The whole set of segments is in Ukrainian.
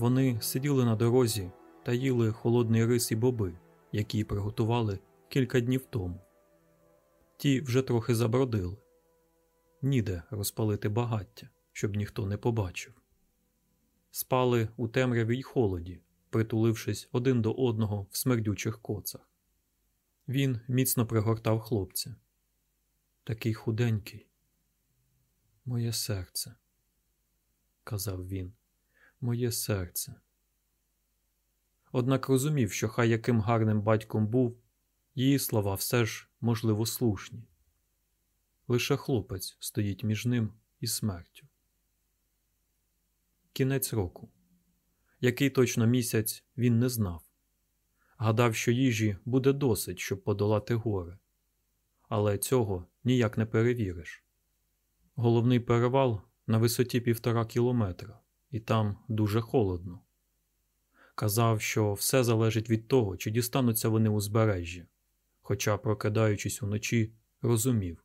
Вони сиділи на дорозі та їли холодний рис і боби, які приготували кілька днів тому. Ті вже трохи забродили. Ніде розпалити багаття, щоб ніхто не побачив. Спали у темряві й холоді, притулившись один до одного в смердючих коцах. Він міцно пригортав хлопця. Такий худенький. Моє серце, казав він, моє серце. Однак розумів, що хай яким гарним батьком був, її слова все ж, можливо, слушні. Лише хлопець стоїть між ним і смертю. Кінець року. Який точно місяць він не знав. Гадав, що їжі буде досить, щоб подолати гори. Але цього ніяк не перевіриш. Головний перевал на висоті півтора кілометра, і там дуже холодно. Казав, що все залежить від того, чи дістануться вони узбережжя, хоча, прокидаючись уночі, розумів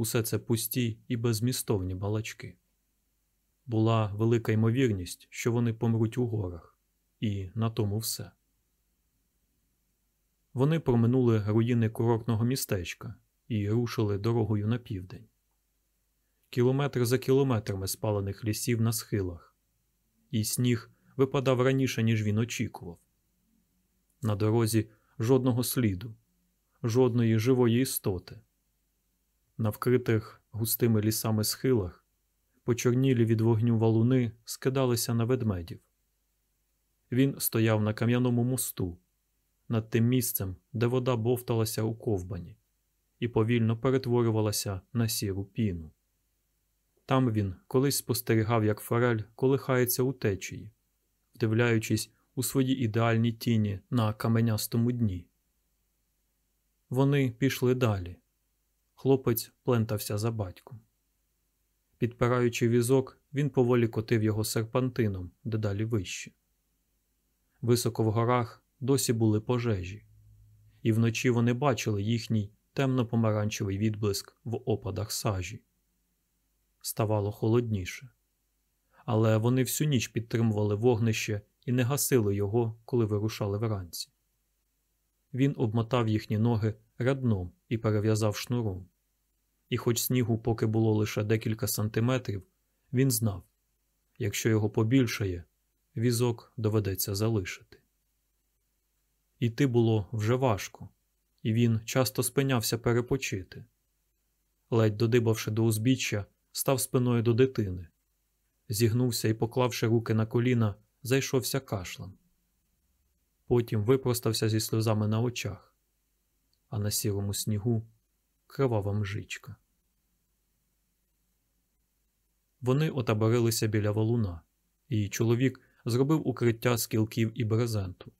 усе це пусті і безмістовні балачки. Була велика ймовірність, що вони помруть у горах, і на тому все. Вони проминули руїни курортного містечка і рушили дорогою на південь. Кілометр за кілометрами спалених лісів на схилах, і сніг випадав раніше, ніж він очікував. На дорозі жодного сліду, жодної живої істоти. На вкритих густими лісами схилах почорнілі від вогню валуни скидалися на ведмедів. Він стояв на кам'яному мосту, над тим місцем, де вода бовталася у ковбані, і повільно перетворювалася на сіру піну. Там він колись спостерігав, як форель колихається у течії, вдивляючись у свої ідеальні тіні на каменястому дні. Вони пішли далі. Хлопець плентався за батьком. Підпираючи візок, він поволі котив його серпантином дедалі вище. Високо в горах досі були пожежі, і вночі вони бачили їхній темно-помаранчевий відблиск в опадах сажі. Ставало холодніше, але вони всю ніч підтримували вогнище і не гасили його, коли вирушали вранці. Він обмотав їхні ноги рядном і перев'язав шнуром. І, хоч снігу поки було лише декілька сантиметрів, він знав якщо його побільшає, візок доведеться залишити. Іти було вже важко, і він часто спинявся перепочити. Ледь додибавши до узбіччя, став спиною до дитини, зігнувся і, поклавши руки на коліна, зайшовся кашлем. Потім випростався зі сльозами на очах, а на сірому снігу кривава мжичка. Вони отаборилися біля валуна, і чоловік зробив укриття з кілків і брезенту,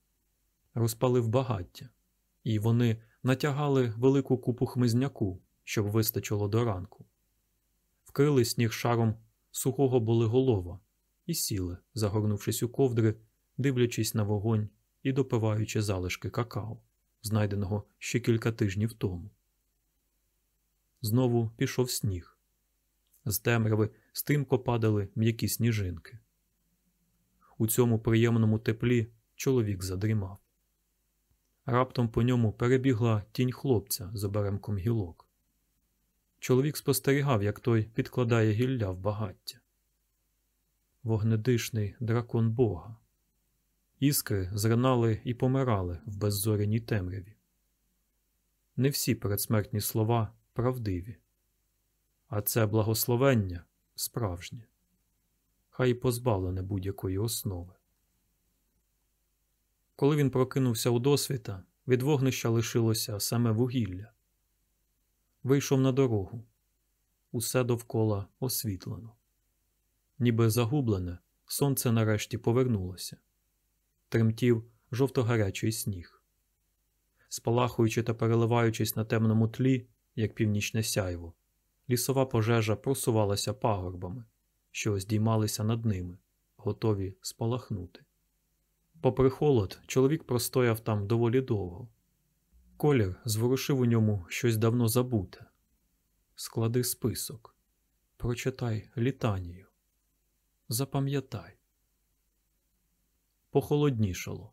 розпалив багаття, і вони натягали велику купу хмизняку, щоб вистачило до ранку, вкрили сніг шаром сухого болиголова і сіли, загорнувшись у ковдри, дивлячись на вогонь і допиваючи залишки какао, знайденого ще кілька тижнів тому. Знову пішов сніг. З темряви стрімко падали м'які сніжинки. У цьому приємному теплі чоловік задрімав. Раптом по ньому перебігла тінь хлопця з оберемком гілок. Чоловік спостерігав, як той підкладає гілля в багаття. Вогнедишний дракон Бога. Іскри зринали і помирали в беззоряній темряві. Не всі передсмертні слова правдиві, а це благословення справжнє, хай і позбавлене будь-якої основи. Коли він прокинувся у досвіта, від вогнища лишилося саме вугілля. Вийшов на дорогу. Усе довкола освітлено. Ніби загублене, сонце нарешті повернулося. Тремтів жовто-гарячий сніг. Спалахуючи та переливаючись на темному тлі, як північне сяйво, лісова пожежа просувалася пагорбами, що здіймалися над ними, готові спалахнути. Попри холод, чоловік простояв там доволі довго. Колір зворушив у ньому щось давно забуте. Склади список, прочитай літанію. Запам'ятай. похолоднішало.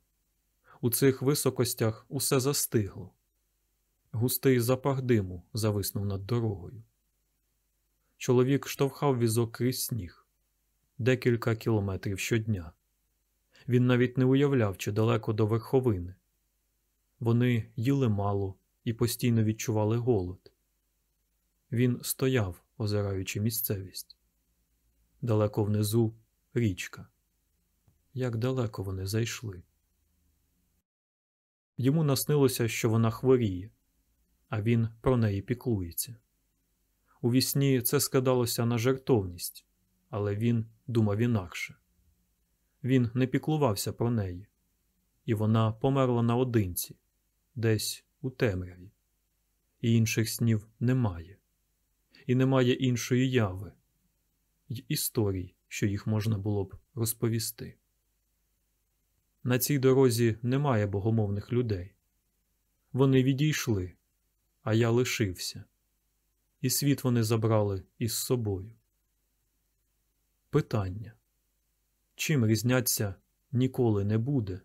У цих високостях усе застигло. Густий запах диму зависнув над дорогою. Чоловік штовхав візок крізь сніг декілька кілометрів щодня. Він навіть не уявляв, чи далеко до верховини. Вони їли мало і постійно відчували голод. Він стояв, озираючи місцевість. Далеко внизу річка. Як далеко вони зайшли. Йому наснилося, що вона хворіє, а він про неї піклується. У вісні це складалося на жертовність, але він думав інакше. Він не піклувався про неї, і вона померла наодинці, десь у темряві, і інших снів немає, і немає іншої яви, й історій, що їх можна було б розповісти. На цій дорозі немає богомовних людей. Вони відійшли, а я лишився, і світ вони забрали із собою. Питання чим різняться ніколи не буде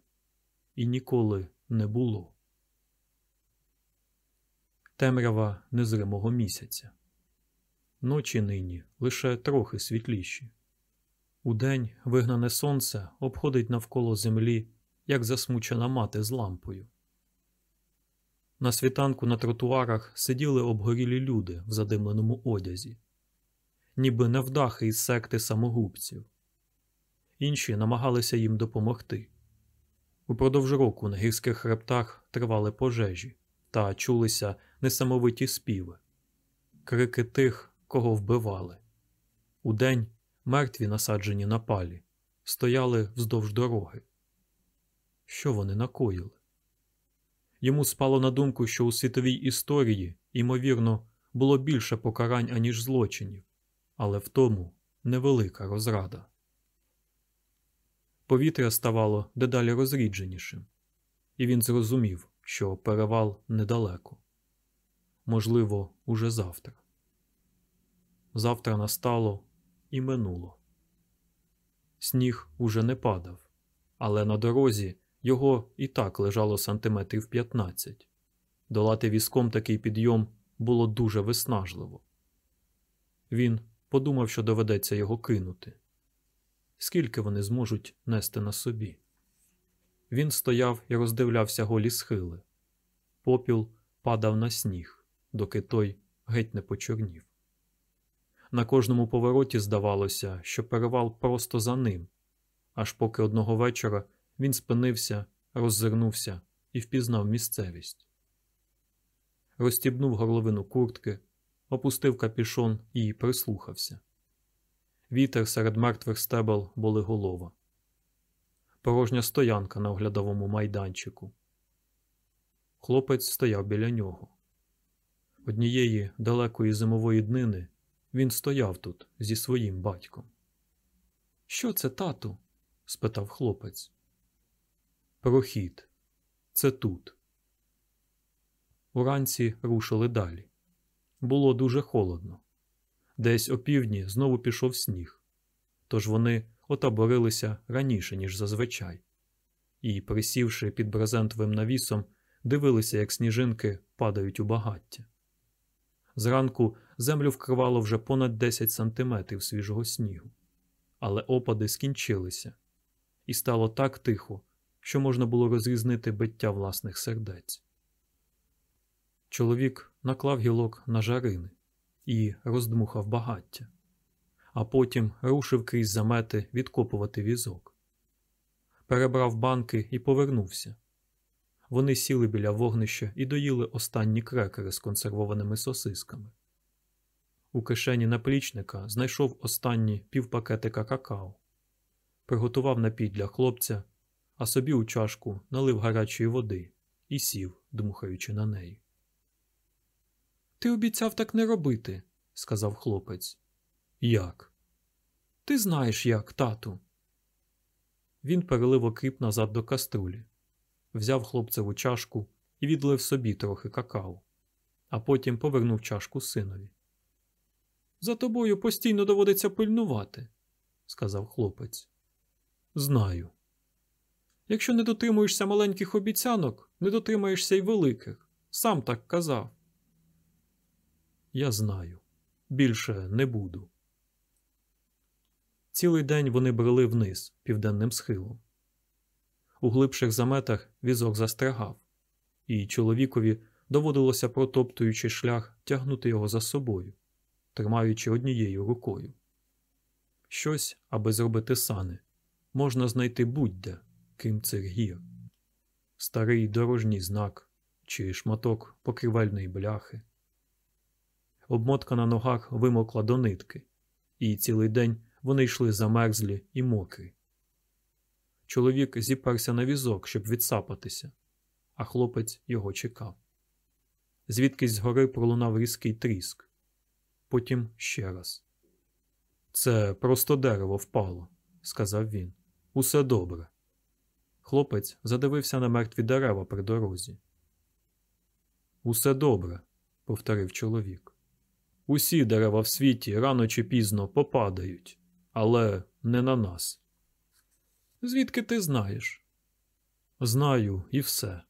і ніколи не було? Темрява незримого місяця. Ночі нині лише трохи світліші. Удень вигнане сонце обходить навколо землі, як засмучена мати з лампою. На світанку на тротуарах сиділи обгорілі люди в задимленому одязі, ніби невдахи із секти самогубців. Інші намагалися їм допомогти. Упродовж року на гірських хребтах тривали пожежі та чулися несамовиті співи, крики тих, кого вбивали. Удень мертві, насаджені на палі, стояли вздовж дороги. Що вони накоїли? Йому спало на думку, що у світовій історії, ймовірно, було більше покарань, аніж злочинів, але в тому невелика розрада. Повітря ставало дедалі розрідженішим, і він зрозумів, що перевал недалеко. Можливо, уже завтра. Завтра настало і минуло. Сніг уже не падав, але на дорозі його і так лежало сантиметрів 15. Долати візком такий підйом було дуже виснажливо. Він подумав, що доведеться його кинути. Скільки вони зможуть нести на собі? Він стояв і роздивлявся голі схили. Попіл падав на сніг, доки той геть не почорнів. На кожному повороті здавалося, що перевал просто за ним, аж поки одного вечора він спинився, роззирнувся і впізнав місцевість. Розстібнув горловину куртки, опустив капішон і прислухався. Вітер серед мертвих стебел були голова. Порожня стоянка на оглядовому майданчику. Хлопець стояв біля нього. Однієї далекої зимової днини він стояв тут зі своїм батьком. Що це, тату? спитав хлопець. Прохід. Це тут. Уранці рушили далі. Було дуже холодно. Десь опівдні знову пішов сніг, тож вони отаборилися раніше, ніж зазвичай, і, присівши під брезентовим навісом, дивилися, як сніжинки падають у багаття. Зранку землю вкривало вже понад 10 сантиметрів свіжого снігу, але опади скінчилися, і стало так тихо, що можна було розрізнити биття власних сердець. Чоловік наклав гілок на жарини і роздмухав багаття, а потім рушив крізь замети відкопувати візок. Перебрав банки і повернувся. Вони сіли біля вогнища і доїли останні крекери з консервованими сосисками. У кишені наплічника знайшов останні півпакетика какао, приготував напій для хлопця, а собі у чашку налив гарячої води і сів, дмухаючи на неї. Ти обіцяв так не робити, сказав хлопець. Як? Ти знаєш як, тату. Він перелив окріп назад до каструлі, взяв хлопцеву чашку і відлив собі трохи какао, а потім повернув чашку синові. За тобою постійно доводиться пильнувати, сказав хлопець. Знаю. Якщо не дотримуєшся маленьких обіцянок, не дотримаєшся й великих. Сам так казав. Я знаю. Більше не буду. Цілий день вони брели вниз південним схилом. У глибших заметах візок застрягав, і чоловікові доводилося, протоптуючи шлях, тягнути його за собою, тримаючи однією рукою. Щось, аби зробити сани, можна знайти будь-де, крім цих гір, старий дорожній знак чи шматок покривельної бляхи. Обмотка на ногах вимокла до нитки, і цілий день вони йшли замерзлі і мокрі. Чоловік зіперся на візок, щоб відсапатися, а хлопець його чекав. Звідкись згори пролунав різкий тріск, потім ще раз. Це просто дерево впало, сказав він. Усе добре. Хлопець задивився на мертві дерева при дорозі. Усе добре, повторив чоловік. Усі дерева в світі рано чи пізно попадають, але не на нас. Звідки ти знаєш? Знаю і все.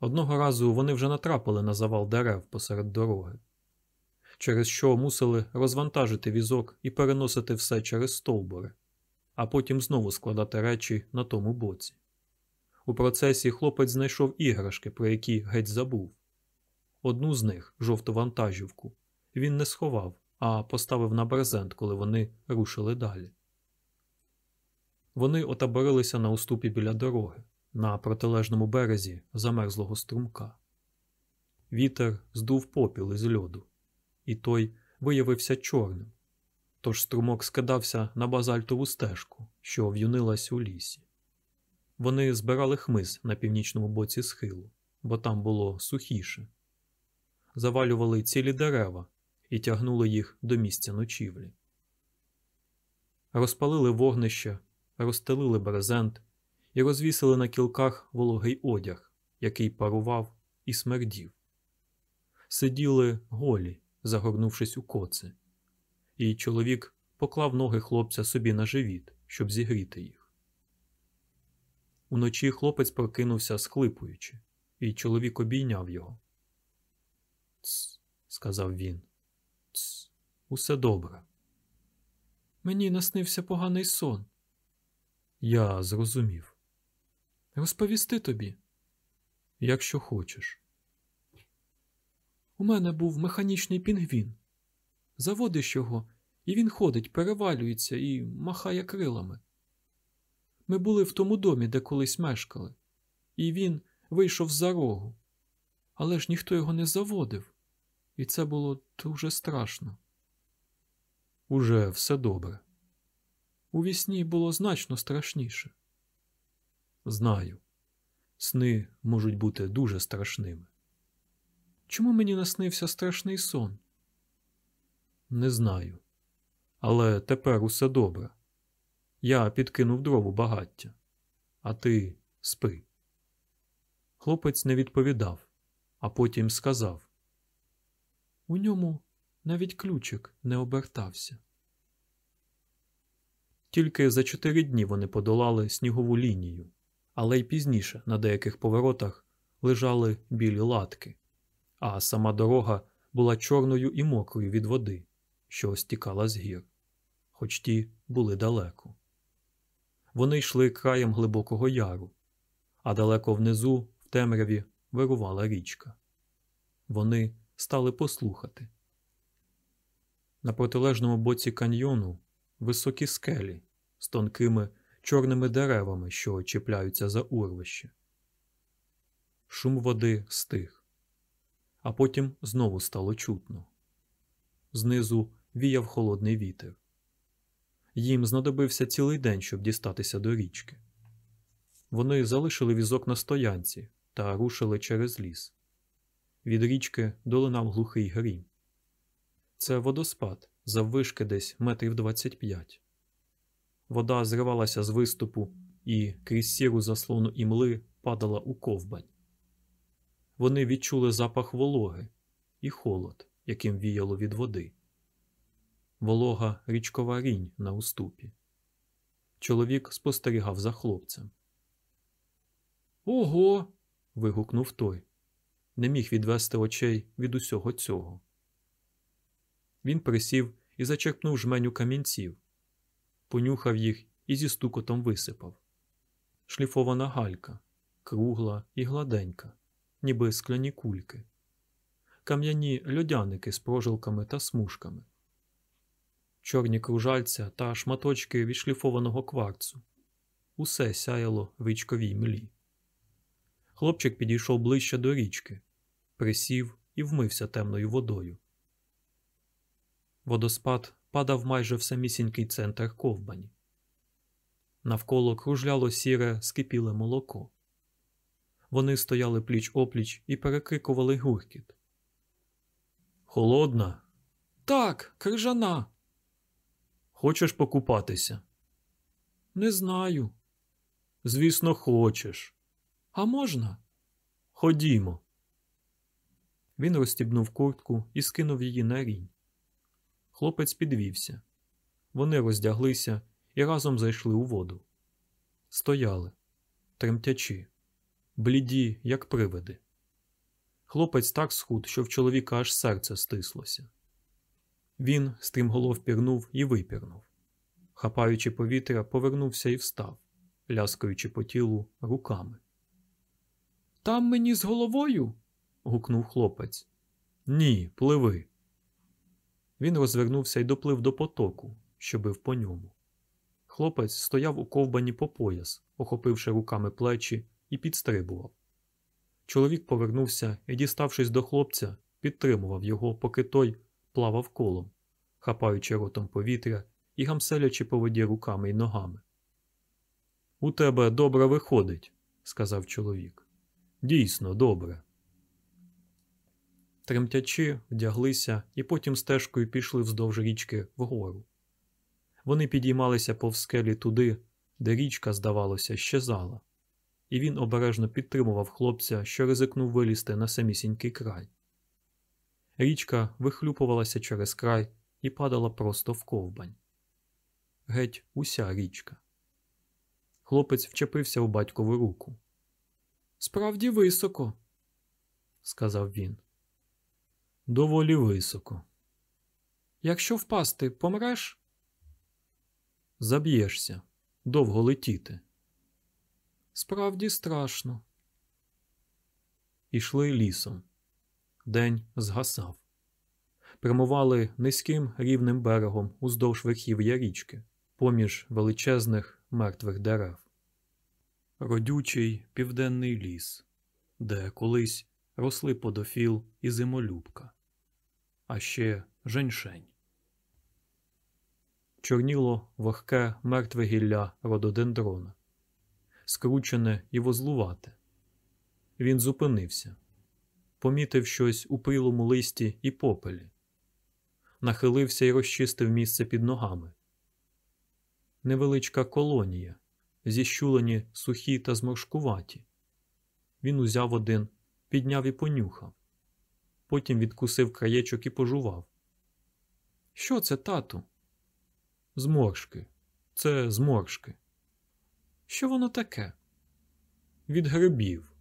Одного разу вони вже натрапили на завал дерев посеред дороги, через що мусили розвантажити візок і переносити все через стовбури, а потім знову складати речі на тому боці. У процесі хлопець знайшов іграшки, про які геть забув. Одну з них, жовту вантажівку, він не сховав, а поставив на брезент, коли вони рушили далі. Вони отаборилися на уступі біля дороги, на протилежному березі замерзлого струмка. Вітер здув попіл із льоду, і той виявився чорним, тож струмок скидався на базальтову стежку, що в'юнилась у лісі. Вони збирали хмиз на північному боці схилу, бо там було сухіше, завалювали цілі дерева і тягнули їх до місця ночівлі. Розпалили вогнище, розстелили брезент і розвісили на кілках вологий одяг, який парував і смердів. Сиділи голі, загорнувшись у коци, і чоловік поклав ноги хлопця собі на живіт, щоб зігріти їх. Уночі хлопець прокинувся, схлипуючи, і чоловік обійняв його. Ц, сказав він. Ц, усе добре. Мені наснився поганий сон. Я зрозумів. Розповісти тобі, якщо хочеш. У мене був механічний пінгвін. Заводиш його, і він ходить, перевалюється і махає крилами. Ми були в тому домі, де колись мешкали, і він вийшов за рогу. Але ж ніхто його не заводив, і це було дуже страшно. Уже все добре. У вісні було значно страшніше. Знаю, сни можуть бути дуже страшними. Чому мені наснився страшний сон? Не знаю. Але тепер усе добре. Я підкинув дрову багаття, а ти спи. Хлопець не відповідав, а потім сказав: У ньому навіть ключик не обертався. Тільки за чотири дні вони подолали снігову лінію, але й пізніше на деяких поворотах лежали білі латки, а сама дорога була чорною і мокрою від води, що стікала з гір, хоч ті були далеко. Вони йшли краєм глибокого яру, а далеко внизу, в темряві, вирувала річка. Вони стали послухати. На протилежному боці каньйону високі скелі з тонкими чорними деревами, що чіпляються за урвище. Шум води стих, а потім знову стало чутно. Знизу віяв холодний вітер. Їм знадобився цілий день, щоб дістатися до річки. Вони залишили візок на стоянці та рушили через ліс. Від річки долинав глухий грім. Це водоспад заввишки десь метрів 25. Вода зривалася з виступу і крізь сіру заслону імли падала у ковбань. Вони відчули запах вологи і холод, яким віяло від води. Волога річкова рінь на уступі. Чоловік спостерігав за хлопцем. Ого. вигукнув той. Не міг відвести очей від усього цього. Він присів і зачерпнув жменю камінців, понюхав їх і зі стукотом висипав. Шліфована галька, кругла і гладенька, ніби скляні кульки, кам'яні льодяники з прожилками та смужками, чорні кружальця та шматочки відшліфованого кварцу. Усе сяяло в річковій млі. Хлопчик підійшов ближче до річки, присів і вмився темною водою. Водоспад падав майже в самісінький центр ковбані. Навколо кружляло сіре, скипіле молоко. Вони стояли пліч опліч і перекрикували гуркіт. Холодна? Так, крижана. Хочеш покупатися? Не знаю. Звісно, хочеш. А можна? Ходімо. Він розстібнув куртку і скинув її на рінь. Хлопець підвівся. Вони роздяглися і разом зайшли у воду. Стояли, тремтячи, бліді, як привиди. Хлопець так схуд, що в чоловіка аж серце стислося. Він стрімголов пірнув і випірнув. Хапаючи повітря, повернувся і встав, ляскаючи по тілу руками. Там мені з головою? гукнув хлопець. Ні, пливи. Він розвернувся і доплив до потоку, що бив по ньому. Хлопець стояв у ковбані по пояс, охопивши руками плечі, і підстрибував. Чоловік повернувся і, діставшись до хлопця, підтримував його, поки той плавав колом, хапаючи ротом повітря і гамселячи по воді руками й ногами. У тебе добре виходить, сказав чоловік. Дійсно, добре. Тремтячи, вдяглися і потім стежкою пішли вздовж річки вгору. Вони підіймалися повз скелі туди, де річка, здавалося, щезала, і він обережно підтримував хлопця, що ризикнув вилізти на самісінький край. Річка вихлюпувалася через край і падала просто в ковбань. Геть уся річка. Хлопець вчепився у батькову руку. Справді високо, сказав він. Доволі високо. Якщо впасти, помреш? Заб'єшся. Довго летіти. Справді страшно. Ішли лісом. День згасав. Прямували низьким рівним берегом уздовж верхів'я річки, поміж величезних мертвих дерев. Родючий південний ліс, де колись росли подофіл і зимолюбка, а ще женьшень. Чорніло вогке мертве гілля рододендрона, скручене і возлувате. Він зупинився, помітив щось у пилому листі і попелі, нахилився і розчистив місце під ногами. Невеличка колонія, зіщулені сухі та зморшкуваті. Він узяв один, підняв і понюхав. Потім відкусив краєчок і пожував. Що це, тату? Зморшки. Це зморшки. Що воно таке? Від грибів.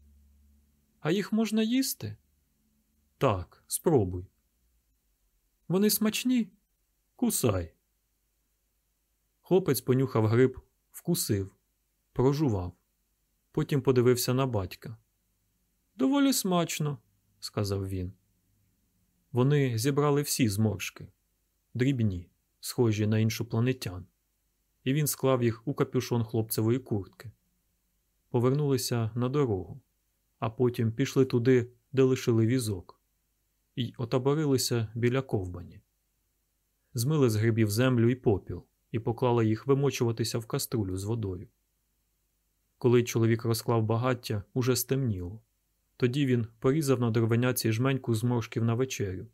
А їх можна їсти? Так, спробуй. Вони смачні? Кусай. Хлопець понюхав гриб, вкусив, прожував. Потім подивився на батька. Доволі смачно, сказав він. Вони зібрали всі зморшки, дрібні, схожі на іншопланетян, і він склав їх у капюшон хлопцевої куртки. Повернулися на дорогу, а потім пішли туди, де лишили візок, і отаборилися біля ковбані. Змили з грибів землю і попіл і поклали їх вимочуватися в каструлю з водою. Коли чоловік розклав багаття, уже стемніло. Тоді він порізав на деревеняці жменьку зморшків на вечерю,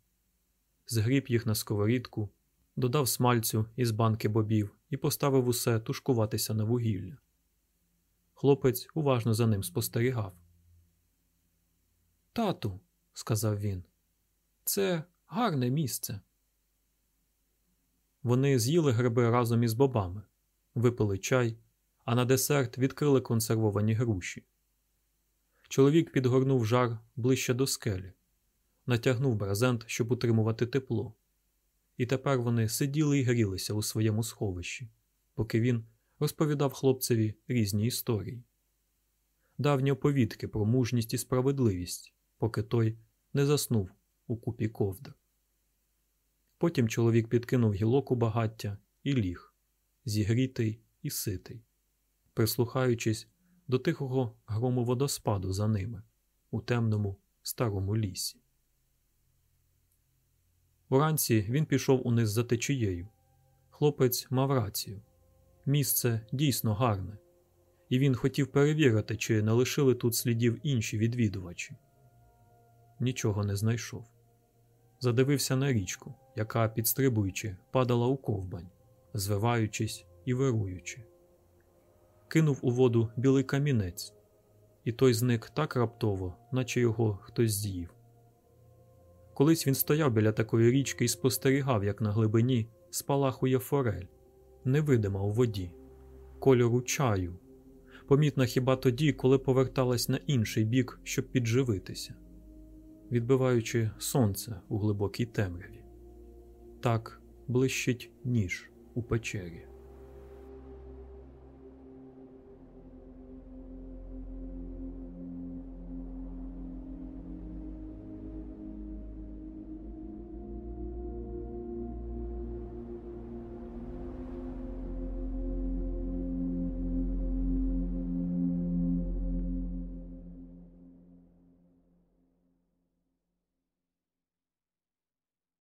згріб їх на сковорідку, додав смальцю із банки бобів і поставив усе тушкуватися на вугілля. Хлопець уважно за ним спостерігав. Тату, сказав він, це гарне місце. Вони з'їли гриби разом із бобами, випили чай, а на десерт відкрили консервовані груші. Чоловік підгорнув жар ближче до скелі, натягнув брезент, щоб утримувати тепло. І тепер вони сиділи і грілися у своєму сховищі, поки він розповідав хлопцеві різні історії, давні оповідки про мужність і справедливість, поки той не заснув у купі ковдр. Потім чоловік підкинув гілок у багаття і ліг, зігрітий і ситий, прислухаючись до тихого грому водоспаду за ними у темному старому лісі. Уранці він пішов униз за течією. Хлопець мав рацію. Місце дійсно гарне, і він хотів перевірити, чи не лишили тут слідів інші відвідувачі. Нічого не знайшов. Задивився на річку, яка, підстрибуючи, падала у ковбань, звиваючись і вируючи. Кинув у воду білий камінець, і той зник так раптово, наче його хтось з'їв. Колись він стояв біля такої річки і спостерігав, як на глибині спалахує форель, невидима у воді, кольору чаю, помітна хіба тоді, коли поверталась на інший бік, щоб підживитися, відбиваючи сонце у глибокій темряві. Так блищить ніж у печері.